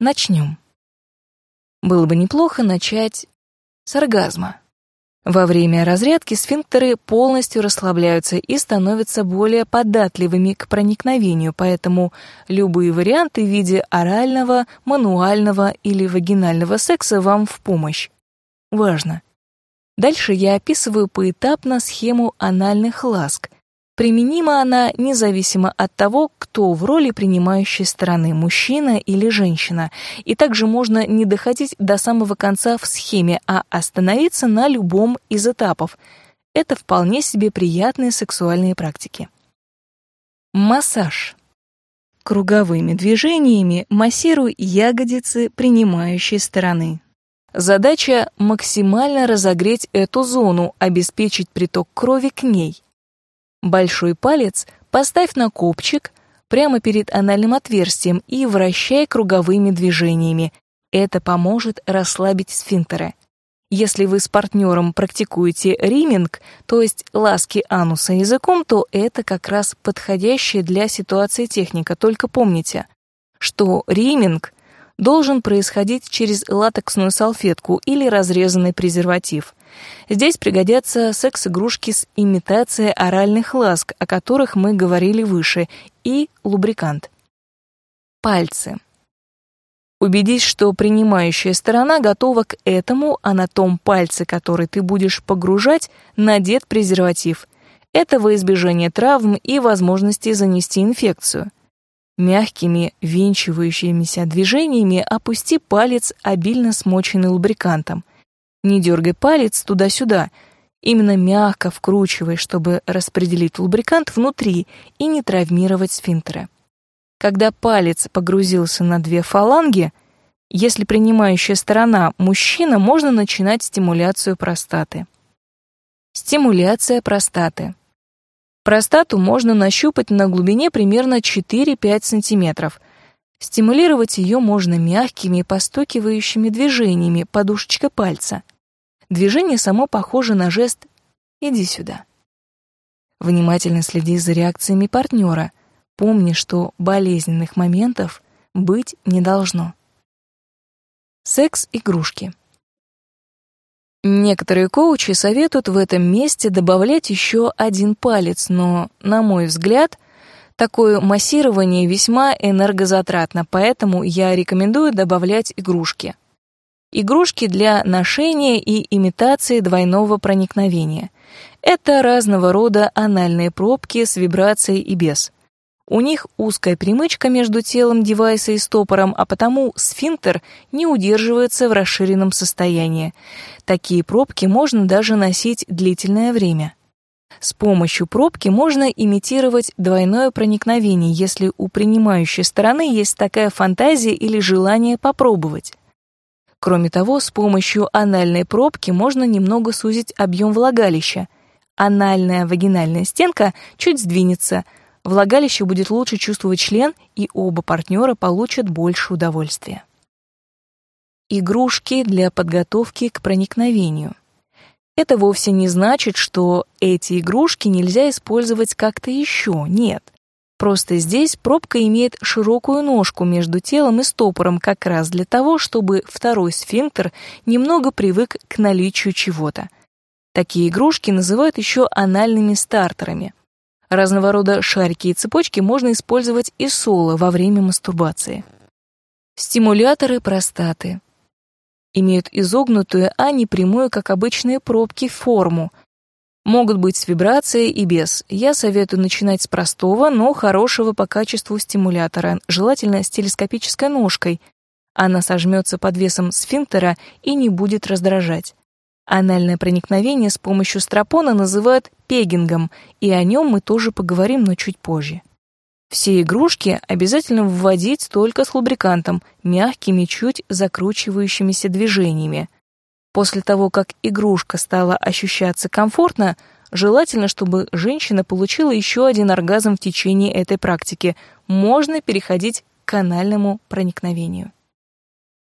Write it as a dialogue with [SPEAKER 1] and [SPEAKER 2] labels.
[SPEAKER 1] Начнем. Было бы неплохо начать с оргазма. Во время разрядки сфинктеры полностью расслабляются и становятся более податливыми к проникновению, поэтому любые варианты в виде орального, мануального или вагинального секса вам в помощь. Важно. Дальше я описываю поэтапно схему анальных ласк, Применима она независимо от того, кто в роли принимающей стороны, мужчина или женщина. И также можно не доходить до самого конца в схеме, а остановиться на любом из этапов. Это вполне себе приятные сексуальные практики. Массаж. Круговыми движениями массируй ягодицы принимающей стороны. Задача максимально разогреть эту зону, обеспечить приток крови к ней. Большой палец поставь на копчик прямо перед анальным отверстием и вращай круговыми движениями. Это поможет расслабить сфинктеры. Если вы с партнером практикуете риминг, то есть ласки ануса языком, то это как раз подходящая для ситуации техника. Только помните, что риминг должен происходить через латексную салфетку или разрезанный презерватив. Здесь пригодятся секс-игрушки с имитацией оральных ласк, о которых мы говорили выше, и лубрикант. Пальцы. Убедись, что принимающая сторона готова к этому, а на том пальце, который ты будешь погружать, надет презерватив. Это во избежание травм и возможности занести инфекцию. Мягкими, венчивающимися движениями опусти палец, обильно смоченный лубрикантом. Не дергай палец туда-сюда, именно мягко вкручивай, чтобы распределить лубрикант внутри и не травмировать сфинктеры. Когда палец погрузился на две фаланги, если принимающая сторона мужчина, можно начинать стимуляцию простаты. Стимуляция простаты. Простату можно нащупать на глубине примерно 4-5 см. Стимулировать ее можно мягкими постукивающими движениями подушечка пальца. Движение само похоже на жест «иди сюда». Внимательно следи за реакциями партнера. Помни, что болезненных моментов быть не должно. Секс-игрушки. Некоторые коучи советуют в этом месте добавлять еще один палец, но, на мой взгляд, такое массирование весьма энергозатратно, поэтому я рекомендую добавлять игрушки. Игрушки для ношения и имитации двойного проникновения. Это разного рода анальные пробки с вибрацией и без. У них узкая примычка между телом девайса и стопором, а потому сфинктер не удерживается в расширенном состоянии. Такие пробки можно даже носить длительное время. С помощью пробки можно имитировать двойное проникновение, если у принимающей стороны есть такая фантазия или желание попробовать. Кроме того, с помощью анальной пробки можно немного сузить объем влагалища. Анальная вагинальная стенка чуть сдвинется – Влагалище будет лучше чувствовать член, и оба партнера получат больше удовольствия. Игрушки для подготовки к проникновению. Это вовсе не значит, что эти игрушки нельзя использовать как-то еще, нет. Просто здесь пробка имеет широкую ножку между телом и стопором как раз для того, чтобы второй сфинктер немного привык к наличию чего-то. Такие игрушки называют еще анальными стартерами. Разного рода шарики и цепочки можно использовать и соло во время мастурбации. Стимуляторы простаты. Имеют изогнутую, а не прямую, как обычные пробки, форму. Могут быть с вибрацией и без. Я советую начинать с простого, но хорошего по качеству стимулятора, желательно с телескопической ножкой. Она сожмется под весом сфинктера и не будет раздражать. Анальное проникновение с помощью стропона называют пегингом, и о нем мы тоже поговорим, но чуть позже. Все игрушки обязательно вводить только с лубрикантом, мягкими, чуть закручивающимися движениями. После того, как игрушка стала ощущаться комфортно, желательно, чтобы женщина получила еще один оргазм в течение этой практики. Можно переходить к анальному проникновению.